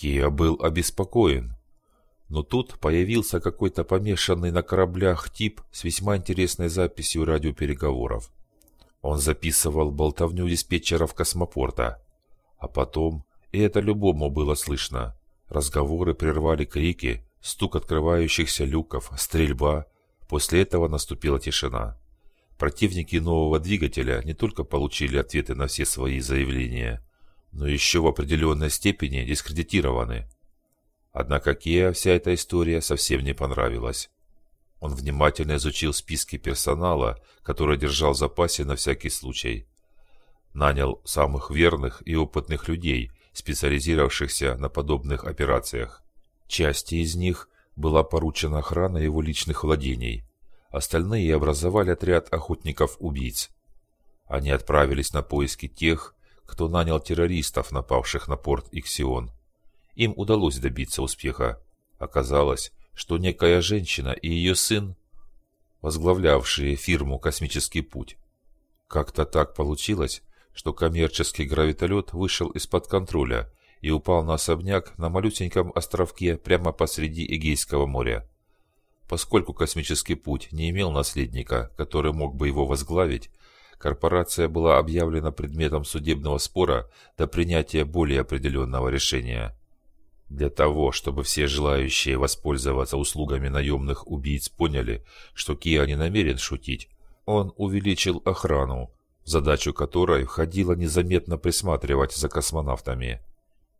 Киа был обеспокоен. Но тут появился какой-то помешанный на кораблях тип с весьма интересной записью радиопереговоров. Он записывал болтовню диспетчеров космопорта. А потом, и это любому было слышно, разговоры прервали крики, стук открывающихся люков, стрельба. После этого наступила тишина. Противники нового двигателя не только получили ответы на все свои заявления, но еще в определенной степени дискредитированы. Однако Кеа вся эта история совсем не понравилась. Он внимательно изучил списки персонала, который держал в запасе на всякий случай. Нанял самых верных и опытных людей, специализировавшихся на подобных операциях. Части из них была поручена охрана его личных владений. Остальные образовали отряд охотников-убийц. Они отправились на поиски тех, кто нанял террористов, напавших на порт Иксион. Им удалось добиться успеха. Оказалось, что некая женщина и ее сын, возглавлявшие фирму «Космический путь», как-то так получилось, что коммерческий гравитолет вышел из-под контроля и упал на особняк на малюсеньком островке прямо посреди Эгейского моря. Поскольку космический путь не имел наследника, который мог бы его возглавить, корпорация была объявлена предметом судебного спора до принятия более определенного решения. Для того, чтобы все желающие воспользоваться услугами наемных убийц поняли, что Киа не намерен шутить, он увеличил охрану, задачу которой входило незаметно присматривать за космонавтами.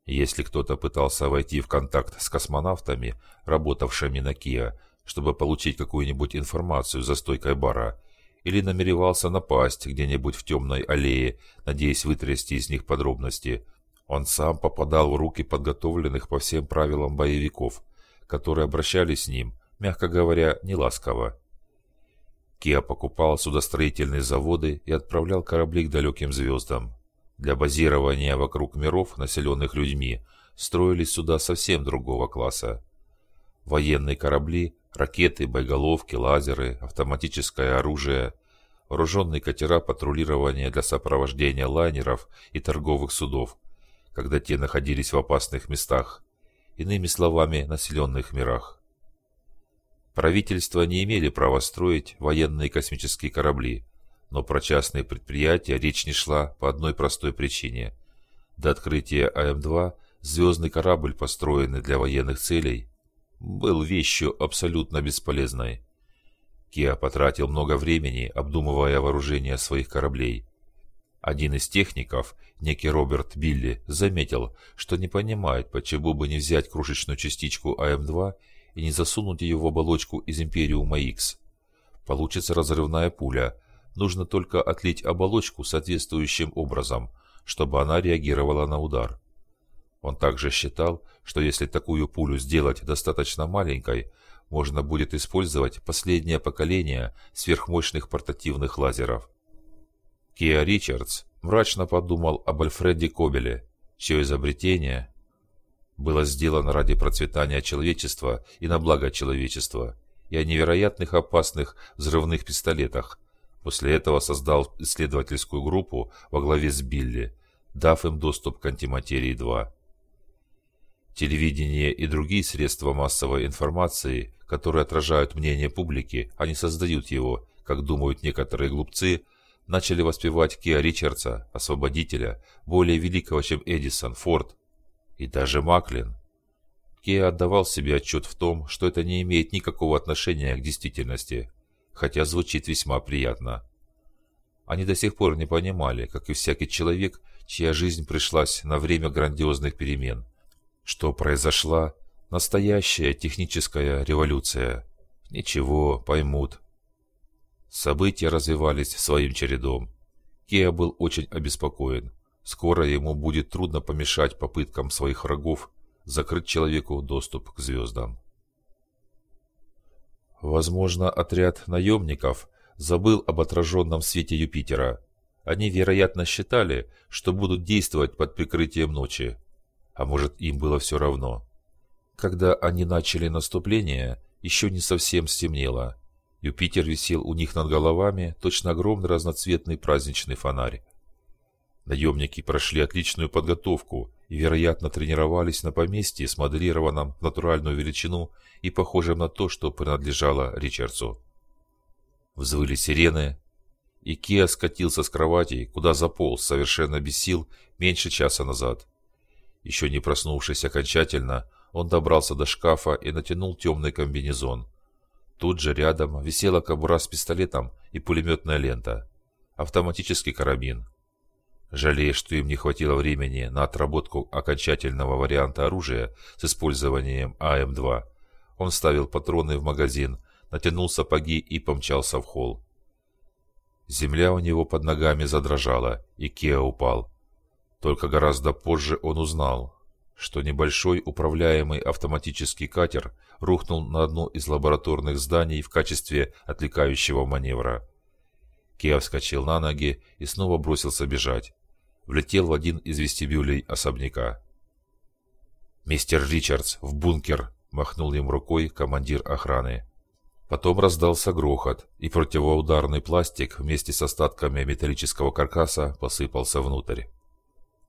Если кто-то пытался войти в контакт с космонавтами, работавшими на Киа, чтобы получить какую-нибудь информацию за стойкой бара, или намеревался напасть где-нибудь в темной аллее, надеясь вытрясти из них подробности, он сам попадал в руки подготовленных по всем правилам боевиков, которые обращались с ним, мягко говоря, неласково. Киа покупал судостроительные заводы и отправлял корабли к далеким звездам. Для базирования вокруг миров, населенных людьми, строились суда совсем другого класса. Военные корабли, ракеты, боеголовки, лазеры, автоматическое оружие, вооруженные катера патрулирования для сопровождения лайнеров и торговых судов – когда те находились в опасных местах, иными словами, населенных мирах. Правительства не имели права строить военные космические корабли, но про частные предприятия речь не шла по одной простой причине. До открытия АМ-2 звездный корабль, построенный для военных целей, был вещью абсолютно бесполезной. Киа потратил много времени, обдумывая вооружение своих кораблей – один из техников, некий Роберт Билли, заметил, что не понимает, почему бы не взять крошечную частичку АМ-2 и не засунуть ее в оболочку из Империума X. Получится разрывная пуля. Нужно только отлить оболочку соответствующим образом, чтобы она реагировала на удар. Он также считал, что если такую пулю сделать достаточно маленькой, можно будет использовать последнее поколение сверхмощных портативных лазеров. Киа Ричардс мрачно подумал об Альфреде Кобеле, чье изобретение было сделано ради процветания человечества и на благо человечества, и о невероятных опасных взрывных пистолетах. После этого создал исследовательскую группу во главе с Билли, дав им доступ к антиматерии-2. Телевидение и другие средства массовой информации, которые отражают мнение публики, а не создают его, как думают некоторые глупцы, начали воспевать Киа Ричардса, освободителя, более великого, чем Эдисон, Форд и даже Маклин. Киа отдавал себе отчет в том, что это не имеет никакого отношения к действительности, хотя звучит весьма приятно. Они до сих пор не понимали, как и всякий человек, чья жизнь пришлась на время грандиозных перемен, что произошла настоящая техническая революция. Ничего, поймут. События развивались своим чередом. Кеа был очень обеспокоен. Скоро ему будет трудно помешать попыткам своих врагов закрыть человеку доступ к звездам. Возможно, отряд наемников забыл об отраженном свете Юпитера. Они, вероятно, считали, что будут действовать под прикрытием ночи. А может, им было все равно. Когда они начали наступление, еще не совсем стемнело. Юпитер висел у них над головами, точно огромный разноцветный праздничный фонарь. Наемники прошли отличную подготовку и, вероятно, тренировались на поместье, смоделированном в натуральную величину и похожем на то, что принадлежало Ричардсу. Взвыли сирены, и Киа скатился с кровати, куда заполз, совершенно без сил, меньше часа назад. Еще не проснувшись окончательно, он добрался до шкафа и натянул темный комбинезон. Тут же рядом висела кобура с пистолетом и пулеметная лента. Автоматический карабин. Жалея, что им не хватило времени на отработку окончательного варианта оружия с использованием АМ-2, он вставил патроны в магазин, натянул сапоги и помчался в холл. Земля у него под ногами задрожала, и Кеа упал. Только гораздо позже он узнал, что небольшой управляемый автоматический катер рухнул на одно из лабораторных зданий в качестве отвлекающего маневра. Кеа вскочил на ноги и снова бросился бежать. Влетел в один из вестибюлей особняка. «Мистер Ричардс, в бункер!» – махнул им рукой командир охраны. Потом раздался грохот, и противоударный пластик вместе с остатками металлического каркаса посыпался внутрь.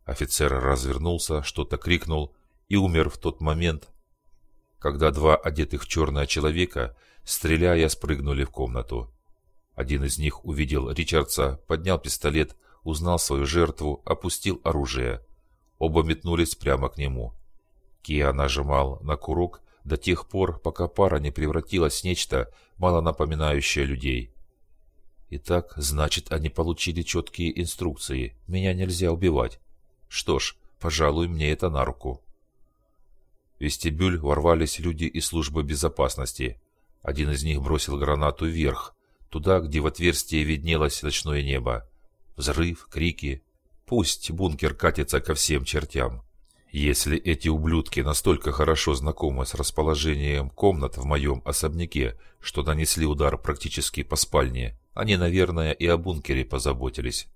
Офицер развернулся, что-то крикнул и умер в тот момент, когда два одетых в черное человека, стреляя, спрыгнули в комнату. Один из них увидел Ричардса, поднял пистолет, узнал свою жертву, опустил оружие. Оба метнулись прямо к нему. Киа нажимал на курок, до тех пор, пока пара не превратилась в нечто, мало напоминающее людей. Итак, значит, они получили четкие инструкции. Меня нельзя убивать. Что ж, пожалуй, мне это на руку. В вестибюль ворвались люди из службы безопасности. Один из них бросил гранату вверх, туда, где в отверстие виднелось ночное небо. Взрыв, крики. Пусть бункер катится ко всем чертям. Если эти ублюдки настолько хорошо знакомы с расположением комнат в моем особняке, что нанесли удар практически по спальне, они, наверное, и о бункере позаботились.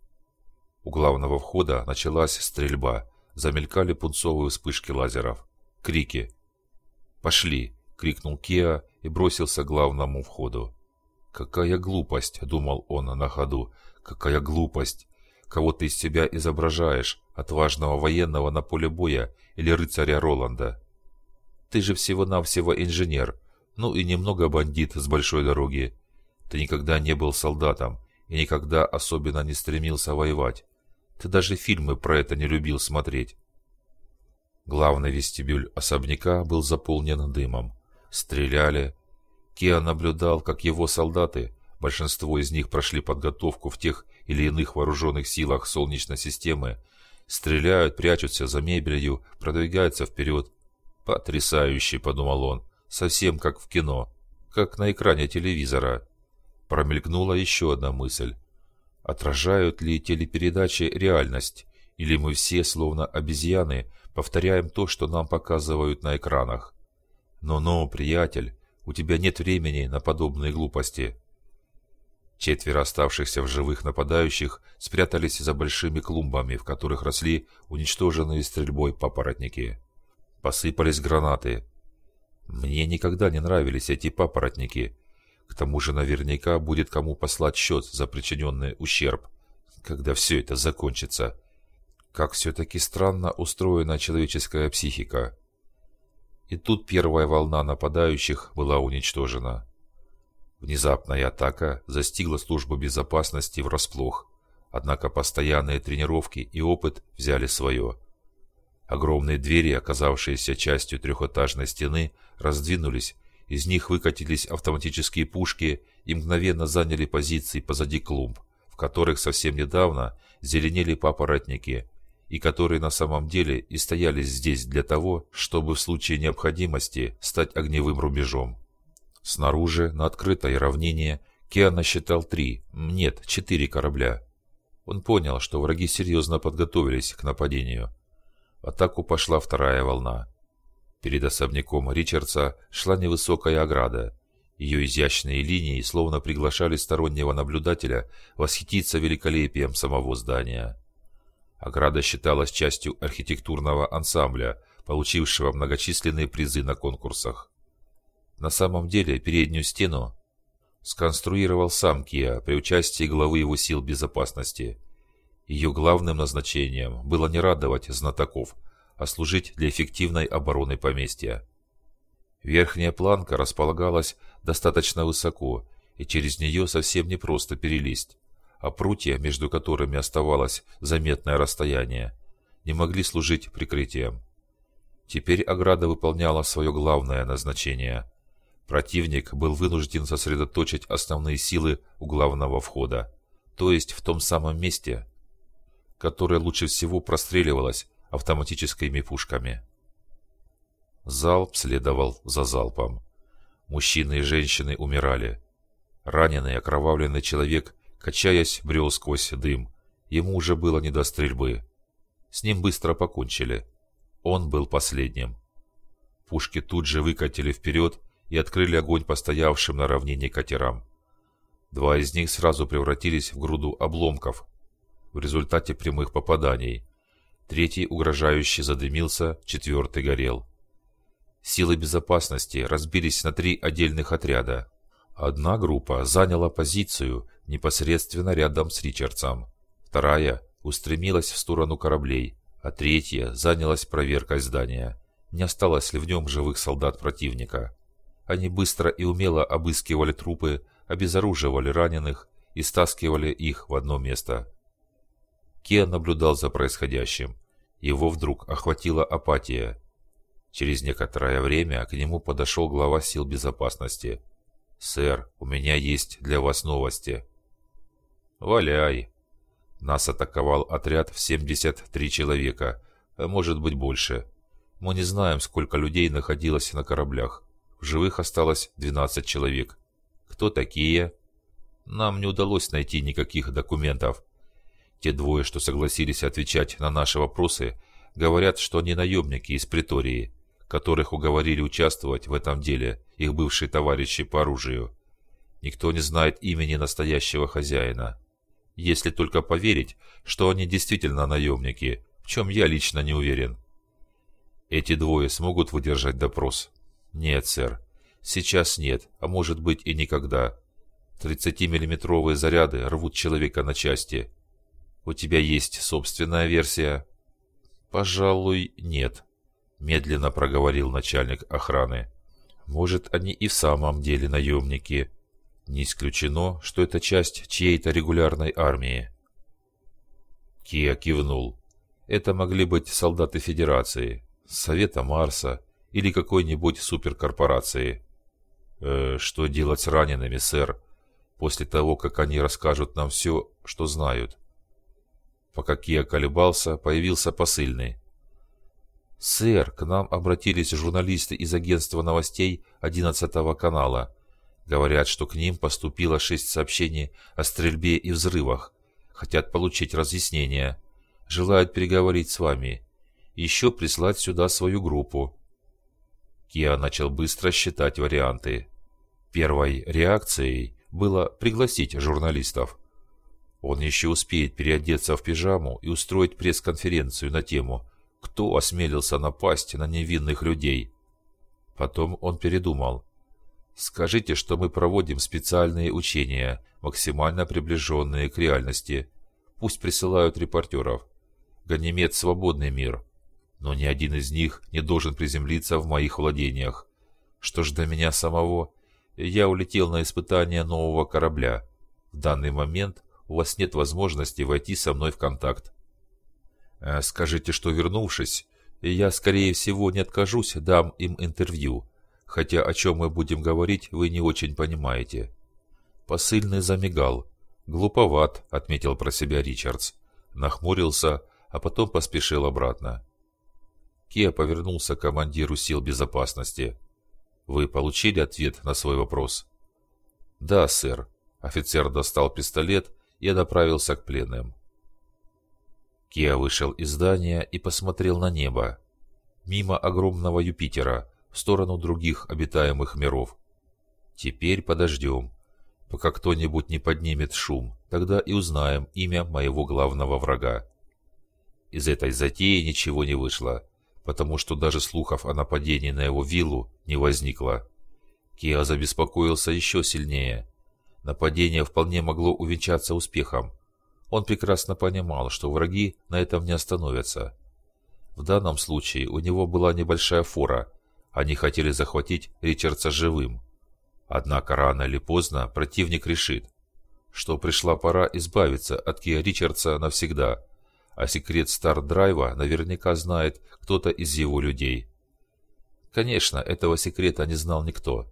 У главного входа началась стрельба, замелькали пунцовые вспышки лазеров. Крики. «Пошли!» — крикнул Кеа и бросился к главному входу. «Какая глупость!» — думал он на ходу. «Какая глупость! Кого ты из себя изображаешь? Отважного военного на поле боя или рыцаря Роланда? Ты же всего-навсего инженер, ну и немного бандит с большой дороги. Ты никогда не был солдатом и никогда особенно не стремился воевать. Ты даже фильмы про это не любил смотреть. Главный вестибюль особняка был заполнен дымом. Стреляли. Киа наблюдал, как его солдаты, большинство из них прошли подготовку в тех или иных вооруженных силах Солнечной системы, стреляют, прячутся за мебелью, продвигаются вперед. «Потрясающе!» – подумал он. «Совсем как в кино, как на экране телевизора». Промелькнула еще одна мысль. Отражают ли телепередачи реальность, или мы все, словно обезьяны, повторяем то, что нам показывают на экранах? Но-но, приятель, у тебя нет времени на подобные глупости. Четверо оставшихся в живых нападающих спрятались за большими клумбами, в которых росли уничтоженные стрельбой папоротники. Посыпались гранаты. Мне никогда не нравились эти папоротники. К тому же наверняка будет кому послать счет за причиненный ущерб, когда все это закончится. Как все-таки странно устроена человеческая психика. И тут первая волна нападающих была уничтожена. Внезапная атака застигла службу безопасности врасплох, однако постоянные тренировки и опыт взяли свое. Огромные двери, оказавшиеся частью трехэтажной стены, раздвинулись, из них выкатились автоматические пушки и мгновенно заняли позиции позади клумб, в которых совсем недавно зеленели папоротники, и которые на самом деле и стояли здесь для того, чтобы в случае необходимости стать огневым рубежом. Снаружи, на открытой равнине, Кеа насчитал три, нет, четыре корабля. Он понял, что враги серьезно подготовились к нападению. В атаку пошла вторая волна. Перед особняком Ричардса шла невысокая ограда. Ее изящные линии словно приглашали стороннего наблюдателя восхититься великолепием самого здания. Ограда считалась частью архитектурного ансамбля, получившего многочисленные призы на конкурсах. На самом деле переднюю стену сконструировал сам Киа при участии главы его сил безопасности. Ее главным назначением было не радовать знатоков, а служить для эффективной обороны поместья. Верхняя планка располагалась достаточно высоко, и через нее совсем непросто перелезть, а прутья, между которыми оставалось заметное расстояние, не могли служить прикрытием. Теперь ограда выполняла свое главное назначение. Противник был вынужден сосредоточить основные силы у главного входа, то есть в том самом месте, которое лучше всего простреливалось автоматическими пушками. Залп следовал за залпом. Мужчины и женщины умирали. Раненый окровавленный человек, качаясь, брел сквозь дым. Ему уже было не до стрельбы. С ним быстро покончили. Он был последним. Пушки тут же выкатили вперед и открыли огонь по стоявшим на равнине катерам. Два из них сразу превратились в груду обломков в результате прямых попаданий. Третий угрожающе задымился, четвертый горел. Силы безопасности разбились на три отдельных отряда. Одна группа заняла позицию непосредственно рядом с Ричардсом. Вторая устремилась в сторону кораблей, а третья занялась проверкой здания. Не осталось ли в нем живых солдат противника. Они быстро и умело обыскивали трупы, обезоруживали раненых и стаскивали их в одно место. Ке наблюдал за происходящим. Его вдруг охватила апатия. Через некоторое время к нему подошел глава сил безопасности. «Сэр, у меня есть для вас новости». «Валяй!» Нас атаковал отряд в 73 человека, а может быть больше. Мы не знаем, сколько людей находилось на кораблях. В живых осталось 12 человек. Кто такие? Нам не удалось найти никаких документов. Те двое, что согласились отвечать на наши вопросы, говорят, что они наемники из притории, которых уговорили участвовать в этом деле их бывшие товарищи по оружию. Никто не знает имени настоящего хозяина. Если только поверить, что они действительно наемники, в чем я лично не уверен. Эти двое смогут выдержать допрос? Нет, сэр. Сейчас нет, а может быть и никогда. 30-миллиметровые заряды рвут человека на части. У тебя есть собственная версия? Пожалуй, нет. Медленно проговорил начальник охраны. Может, они и в самом деле наемники. Не исключено, что это часть чьей-то регулярной армии. Киа кивнул. Это могли быть солдаты Федерации, Совета Марса или какой-нибудь суперкорпорации. Э, что делать с ранеными, сэр, после того, как они расскажут нам все, что знают? Пока Киа колебался, появился посыльный. «Сэр, к нам обратились журналисты из агентства новостей 11 канала. Говорят, что к ним поступило шесть сообщений о стрельбе и взрывах. Хотят получить разъяснения. Желают переговорить с вами. Еще прислать сюда свою группу». Киа начал быстро считать варианты. Первой реакцией было пригласить журналистов. Он еще успеет переодеться в пижаму и устроить пресс-конференцию на тему «Кто осмелился напасть на невинных людей?». Потом он передумал. Скажите, что мы проводим специальные учения, максимально приближенные к реальности. Пусть присылают репортеров. Ганимед – свободный мир. Но ни один из них не должен приземлиться в моих владениях. Что ж до меня самого? Я улетел на испытание нового корабля. В данный момент у вас нет возможности войти со мной в контакт. Э, скажите, что вернувшись, я, скорее всего, не откажусь, дам им интервью хотя о чем мы будем говорить, вы не очень понимаете». Посыльный замигал. «Глуповат», — отметил про себя Ричардс. Нахмурился, а потом поспешил обратно. Киа повернулся к командиру сил безопасности. «Вы получили ответ на свой вопрос?» «Да, сэр». Офицер достал пистолет и направился к пленным. Киа вышел из здания и посмотрел на небо. Мимо огромного Юпитера, в сторону других обитаемых миров. Теперь подождем, пока кто-нибудь не поднимет шум, тогда и узнаем имя моего главного врага. Из этой затеи ничего не вышло, потому что даже слухов о нападении на его виллу не возникло. Киа забеспокоился еще сильнее. Нападение вполне могло увенчаться успехом. Он прекрасно понимал, что враги на этом не остановятся. В данном случае у него была небольшая фора. Они хотели захватить Ричардса живым. Однако рано или поздно противник решит, что пришла пора избавиться от Киа Ричардса навсегда, а секрет Стар-Драйва наверняка знает кто-то из его людей. Конечно, этого секрета не знал никто.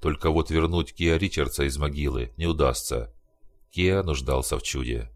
Только вот вернуть Киа Ричардса из могилы не удастся. Киа нуждался в чуде.